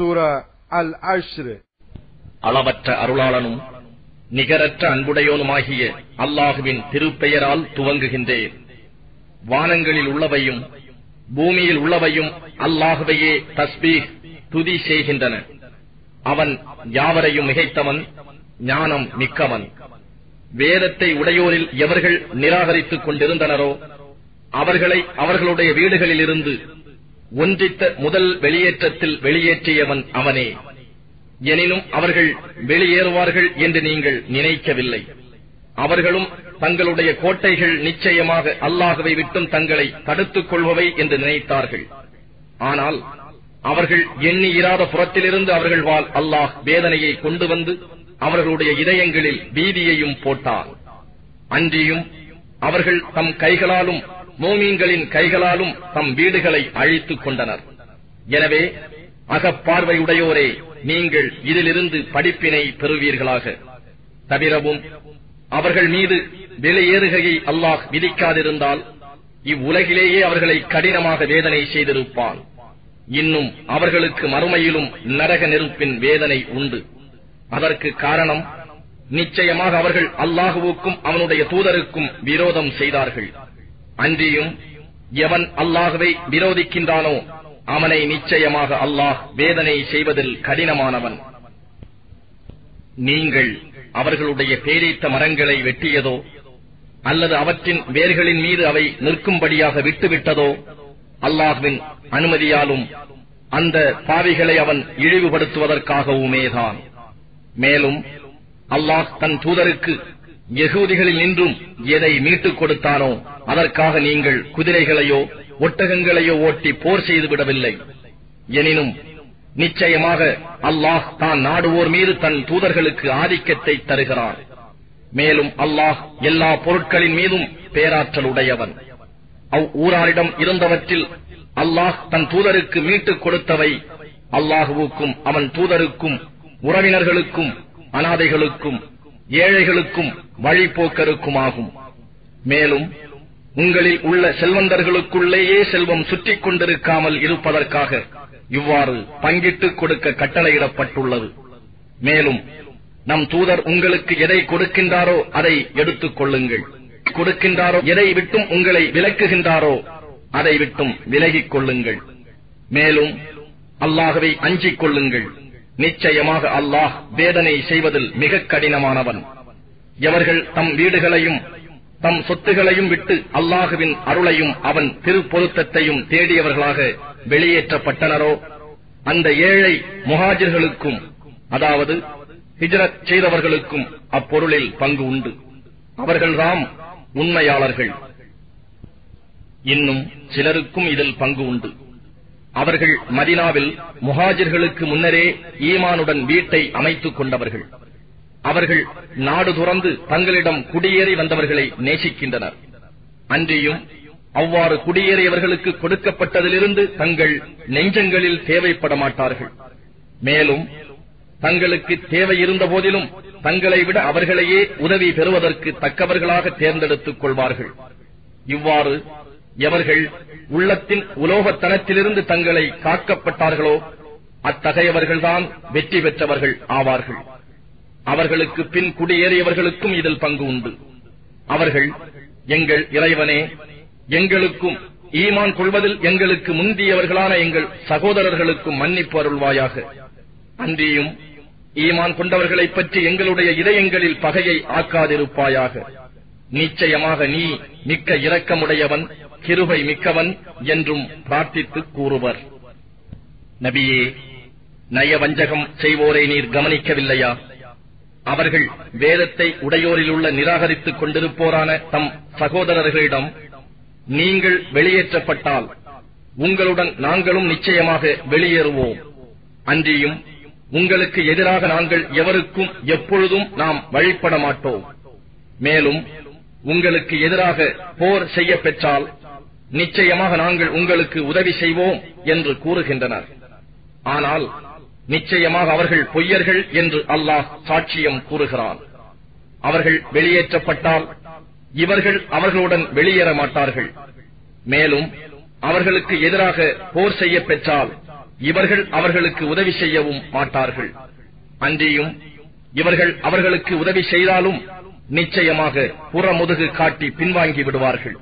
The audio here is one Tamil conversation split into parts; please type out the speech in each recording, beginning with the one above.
சூரா அல் அஷ்ரு அளவற்ற அருளாளனும் நிகரற்ற அன்புடையோனுமாகிய அல்லாஹுவின் திருப்பெயரால் துவங்குகின்றேன். வானங்களில் உள்ளவையும் பூமியில் உள்ளவையும் அல்லாஹுவையே தஸ்பீக் துதி செய்கின்றன. அவன் யாவரையும் மிகைத்தவன் ஞானம் மிக்கவன். வேதத்தை உடையோரில் எவர்கள் நிராகரித்துக் கொண்டிருந்தனரோ அவர்களை அவர்களுடைய வீடுகளிலிருந்து ஒன்றித்த முதல் வெளியேற்றத்தில் வெளியேற்றியவன் அவனே. எனினும் அவர்கள் வெளியேறுவார்கள் என்று நீங்கள் நினைக்கவில்லை. அவர்களும் தங்களுடைய கோட்டைகள் நிச்சயமாக அல்லாகவை விட்டும் தங்களை தடுத்துக் கொள்பவை என்று நினைத்தார்கள். ஆனால் அவர்கள் எண்ணி இராத புறத்திலிருந்து அவர்கள் வாழ் அல்லாஹ் வேதனையை கொண்டு வந்து அவர்களுடைய இதயங்களில் பீதியையும் போட்டார் அன்றியும் அவர்கள் தம் கைகளாலும் மோமீன்களின் கைகளாலும் தம் வீடுகளை அழித்துக் கொண்டனர். எனவே அகப்பார்வையுடையோரே நீங்கள் இதிலிருந்து படிப்பினை பெறுவீர்களாக. தவிரவும் அவர்கள் மீது வெளியேறுகையை அல்லாஹ் விதிக்காதிருந்தால் இவ்வுலகிலேயே அவர்களை கடினமாக வேதனை செய்திருப்பான். இன்னும் அவர்களுக்கு மறுமையிலும் நரக நெருப்பின் வேதனை உண்டு. அதற்கு காரணம் நிச்சயமாக அவர்கள் அல்லாஹுவுக்கும் அவனுடைய தூதருக்கும் விரோதம் செய்தார்கள். அன்றியும் எவன் அல்லாஹுவை விரோதிக்கின்றானோ அவனை நிச்சயமாக அல்லாஹ் வேதனை செய்வதில் கடினமானவன். நீங்கள் அவர்களுடைய பேரீத்த மரங்களை வெட்டியதோ அல்லது அவற்றின் வேர்களின் மீது அவை நிற்கும்படியாக விட்டுவிட்டதோ அல்லாஹுவின் அனுமதியாலும் அந்த பாவிகளை அவன் இழிவுபடுத்துவதற்காகவுமேதான். மேலும் அல்லாஹ் தன் தூதருக்கு எகூதிகளில் நின்றும் எதை மீட்டுக் கொடுத்தானோ அதற்காக நீங்கள் குதிரைகளையோ ஒட்டகங்களையோ ஓட்டி போர் செய்து விடவில்லை எனினும் நிச்சயமாக அல்லாஹ் தான் நாடுவோர் மீது தன் தூதர்களுக்கு ஆதிக்கத்தை தருகிறான். மேலும் அல்லாஹ் எல்லா பொருட்களின் மீதும் பேராற்றல் உடையவன். அவ் ஊராரிடம் இருந்தவற்றில் அல்லாஹ் தன் தூதருக்கு மீட்டுக் கொடுத்தவை அல்லாஹுவுக்கும் அவன் தூதருக்கும் உறவினர்களுக்கும் அனாதைகளுக்கும் ஏழைகளுக்கும் வழிபோக்கருக்குமாகும். மேலும் உங்களில் உள்ள செல்வந்தர்களுக்குள்ளேயே செல்வம் சுற்றிக் கொண்டிருக்காமல் இருப்பதற்காக இவ்வாறு பங்கிட்டுக் கொடுக்க கட்டளையிடப்பட்டுள்ளது. மேலும் நம் தூதர் உங்களுக்கு எதை கொடுக்கின்றாரோ அதை எடுத்துக் கொள்ளுங்கள். கொடுக்கின்றாரோ எதை விட்டும் உங்களை விலக்குகின்றாரோ அதை விட்டும் விலகிக் கொள்ளுங்கள். மேலும் அல்லாஹவை அஞ்சிக் கொள்ளுங்கள். நிச்சயமாக அல்லாஹ் வேதனை செய்வதில் மிக கடினமானவன். எவர்கள் தம் வீடுகளையும் தம் சொத்துகளையும் விட்டு அல்லாஹுவின் அருளையும் அவன் திருப்பொருத்தத்தையும் தேடியவர்களாக வெளியேற்றப்பட்டனரோ? அந்த ஏழை முஹாஜிர்களுக்கும் அதாவது ஹிஜரத் செய்தவர்களுக்கும் அப்பொருளில் பங்கு உண்டு. அவர்கள்தாம் உண்மையாளர்கள். இன்னும் சிலருக்கும் இதில் பங்கு உண்டு. அவர்கள் மதினாவில் முஹாஜிர்களுக்கு முன்னரே ஈமானுடன் வீட்டை அமைத்துக் கொண்டவர்கள். அவர்கள் நாடு துறந்து தங்களிடம் குடியேறி வந்தவர்களை நேசிக்கின்றனர். அன்றியும் அவ்வாறு குடியேறியவர்களுக்கு கொடுக்கப்பட்டதிலிருந்து தங்கள் நெஞ்சங்களில் தேவைப்பட மாட்டார்கள் மேலும் தங்களுக்கு தேவை இருந்த போதிலும் தங்களை விட அவர்களையே உதவி பெறுவதற்கு தக்கவர்களாக தேர்ந்தெடுத்துக் கொள்வார்கள். இவ்வாறு எவர்கள் உள்ளத்தின் உலோகத்தனத்திலிருந்து தங்களை காக்கப்பட்டார்களோ அத்தகையவர்கள்தான் வெற்றி பெற்றவர்கள் ஆவார்கள். அவர்களுக்கு பின் குடியேறியவர்களுக்கும் இதில் பங்கு உண்டு. அவர்கள் எங்கள் இறைவனே எங்களுக்கும் ஈமான் கொள்வதில் எங்களுக்கு முந்தியவர்களான எங்கள் சகோதரர்களுக்கும் மன்னிப்பு அருள்வாயாக. அன்றியும் ஈமான் கொண்டவர்களைப் பற்றி எங்களுடைய இதயங்களில் பகையை ஆக்காதிருப்பாயாக. நிச்சயமாக நீ மிக்க இரக்கமுடையவன் கிருபை மிக்கவன் என்றும் பிரார்த்தித்து கூறுவர். நபியே நயவஞ்சகம் செய்வோரை நீர் கவனிக்கவில்லையா? அவர்கள் வேதத்தை உடையோரில் உள்ள நிராகரித்துக் கொண்டிருப்போரான தம் சகோதரர்களிடம் நீங்கள் வெளியேற்றப்பட்டால் உங்களுடன் நாங்களும் நிச்சயமாக வெளியேறுவோம். அன்றியும் உங்களுக்கு எதிராக நாங்கள் எவருக்கும் எப்பொழுதும் நாம் வழிபட மாட்டோம். மேலும் உங்களுக்கு எதிராக போர் செய்ய பெற்றால் நிச்சயமாக நாங்கள் உங்களுக்கு உதவி செய்வோம் என்று கூறுகின்றனர். ஆனால் நிச்சயமாக அவர்கள் பொய்யர்கள் என்று அல்லாஹ் சாட்சியம் கூறுகிறான். அவர்கள் வெளியேற்றப்பட்டால் இவர்கள் அவர்களுடன் வெளியேற மாட்டார்கள். மேலும் அவர்களுக்கு எதிராக போர் செய்ய பெற்றால் இவர்கள் அவர்களுக்கு உதவி செய்யவும் மாட்டார்கள். அன்றியும் இவர்கள் அவர்களுக்கு உதவி செய்தாலும் நிச்சயமாக புறமுதுகு காட்டி பின்வாங்கி விடுவார்கள்.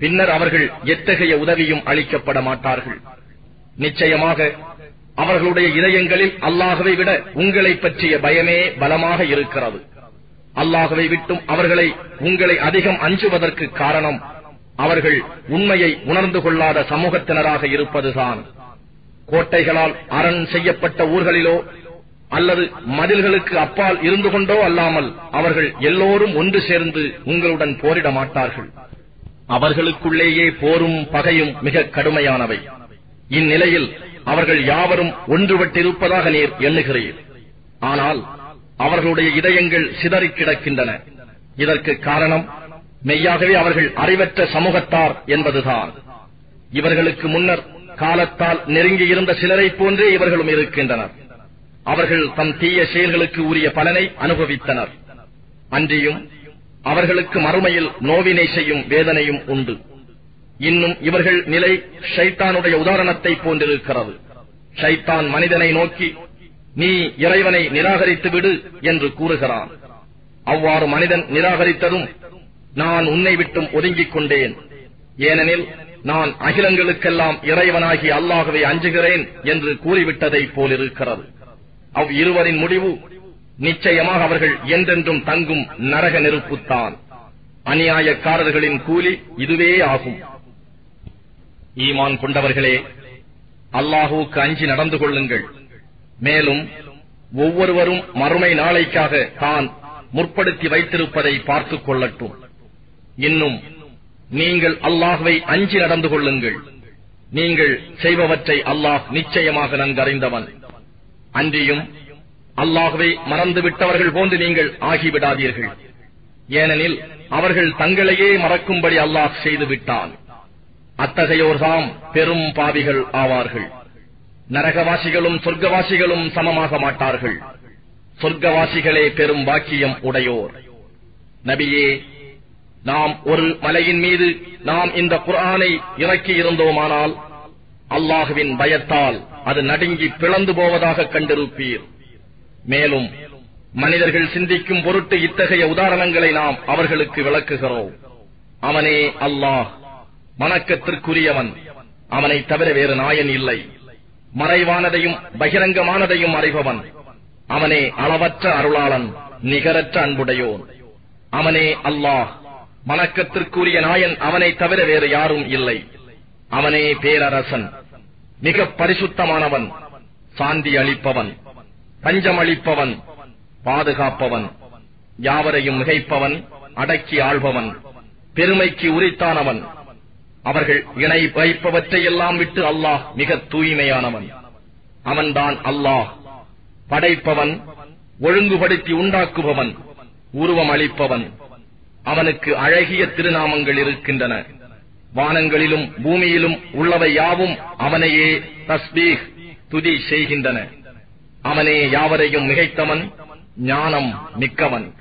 பின்னர் அவர்கள் எத்தகைய உதவியும் அளிக்கப்பட மாட்டார்கள். நிச்சயமாக அவர்களுடைய இதயங்களில் அல்லாஹவை விட உங்களை பற்றிய பயமே பலமாக இருக்கிறது. அல்லாஹவை விட்டும் அவர்களை உங்களை அதிகம் அஞ்சுவதற்கு காரணம் அவர்கள் உண்மையை உணர்ந்து கொள்ளாத சமூகத்தினராக இருப்பதுதான். கோட்டைகளால் அரண் செய்யப்பட்ட ஊர்களிலோ அல்லது மதில்களுக்கு அப்பால் இருந்து கொண்டோ அல்லாமல் அவர்கள் எல்லோரும் ஒன்று சேர்ந்து உங்களுடன் போரிட மாட்டார்கள். அவர்களுக்குள்ளேயே போரும் பகையும் மிக கடுமையானவை. இந்நிலையில் அவர்கள் யாவரும் ஒன்றுபட்டிருப்பதாக நீர் எண்ணுகிறீர். ஆனால் அவர்களுடைய இதயங்கள் சிதறிக் கிடக்கின்றன. இதற்கு காரணம் மெய்யாகவே அவர்கள் அறிவற்ற சமூகத்தார் என்பதுதான். இவர்களுக்கு முன்னர் காலத்தால் நெருங்கியிருந்த சிலரைப் போன்றே இவர்களும் இருக்கின்றனர். அவர்கள் தம் தீய செயல்களுக்கு உரிய பலனை அனுபவித்தனர். அன்றியும் அவர்களுக்கு மறுமையில் நோவினை செய்யும் வேதனையும் உண்டு. இன்னும் இவர்கள் நிலை ஷைத்தானுடைய உதாரணத்தை போன்றிருக்கிறது. ஷைத்தான் மனிதனை நோக்கி நீ இறைவனை நிராகரித்து விடு என்று கூறுகிறான். அவ்வாறு மனிதன் நிராகரித்ததும் நான் உன்னை விட்டும் ஒதுங்கிக் கொண்டேன். ஏனெனில் நான் அகிலங்களுக்கெல்லாம் இறைவனாகி அல்லாகவே அஞ்சுகிறேன் என்று கூறிவிட்டதைப் போலிருக்கிறது. அவ் இருவரின் முடிவு நிச்சயமாக அவர்கள் என்றென்றும் தங்கும் நரக நெருப்புத்தான். அநியாயக்காரர்களின் கூலி இதுவே ஆகும். ஈமான் கொண்டவர்களே அல்லாஹுவுக்கு அஞ்சி நடந்து கொள்ளுங்கள். மேலும் ஒவ்வொருவரும் மறுமை நாளைக்காக தான் முற்படுத்தி வைத்திருப்பதை பார்த்துக் கொள்ளட்டும். இன்னும் நீங்கள் அல்லாஹ்வை அஞ்சி நடந்து கொள்ளுங்கள். நீங்கள் செய்பவற்றை அல்லாஹ் நிச்சயமாக நன்கறிந்தவன். அன்றியும் அல்லாஹ்வை மறந்துவிட்டவர்கள் போன்று நீங்கள் ஆகிவிடாதீர்கள். ஏனெனில் அவர்கள் தங்களையே மறக்கும்படி அல்லாஹ் செய்து விட்டான் அத்தகையோர்தாம் பெரும் பாவிகள் ஆவார்கள். நரகவாசிகளும் சொர்க்கவாசிகளும் சமமாக மாட்டார்கள். சொர்க்கவாசிகளே பெரும் பாக்கியம் உடையோர். நபியே நாம் ஒரு மலையின் மீது நாம் இந்த குரானை இறக்கி இருந்தோமானால் அல்லாஹுவின் பயத்தால் அது நடுங்கி பிளந்து போவதாக கண்டிருப்பீர். மேலும் மனிதர்கள் சிந்திக்கும் பொருட்டு இத்தகைய உதாரணங்களை நாம் அவர்களுக்கு விளக்குகிறோம். அவனே அல்லாஹ். வணக்கத்திற்குரியவன். அவனை தவிர வேறு நாயன் இல்லை. மறைவானதையும் பகிரங்கமானதையும் அறிபவன். அவனே அளவற்ற அருளாளன் நிகரற்ற அன்புடையோன். அவனே அல்லாஹ். வணக்கத்திற்குரிய நாயன் அவனை தவிர வேறு யாரும் இல்லை. அவனே பேரரசன். மிக பரிசுத்தமானவன். சாந்தி அளிப்பவன். பஞ்சம் அளிப்பவன் பாதுகாப்பவன். யாவரையும் மிகைப்பவன் அடக்கி ஆள்பவன். பெருமைக்கு உரித்தானவன். அவர்கள் இணை வைப்பவற்றையெல்லாம் விட்டு அல்லாஹ் மிக தூய்மையானவன். அவன்தான் அல்லாஹ். படைப்பவன் ஒழுங்குபடுத்தி உண்டாக்குபவன் உருவம் அளிப்பவன். அவனுக்கு அழகிய திருநாமங்கள் இருக்கின்றன. வானங்களிலும் பூமியிலும் உள்ளவை யாவும் அவனையே தஸ்பீக் துதி செய்கின்றன. அவனே யாவரையும் மிகைத்தவன் ஞானம் மிக்கவன்.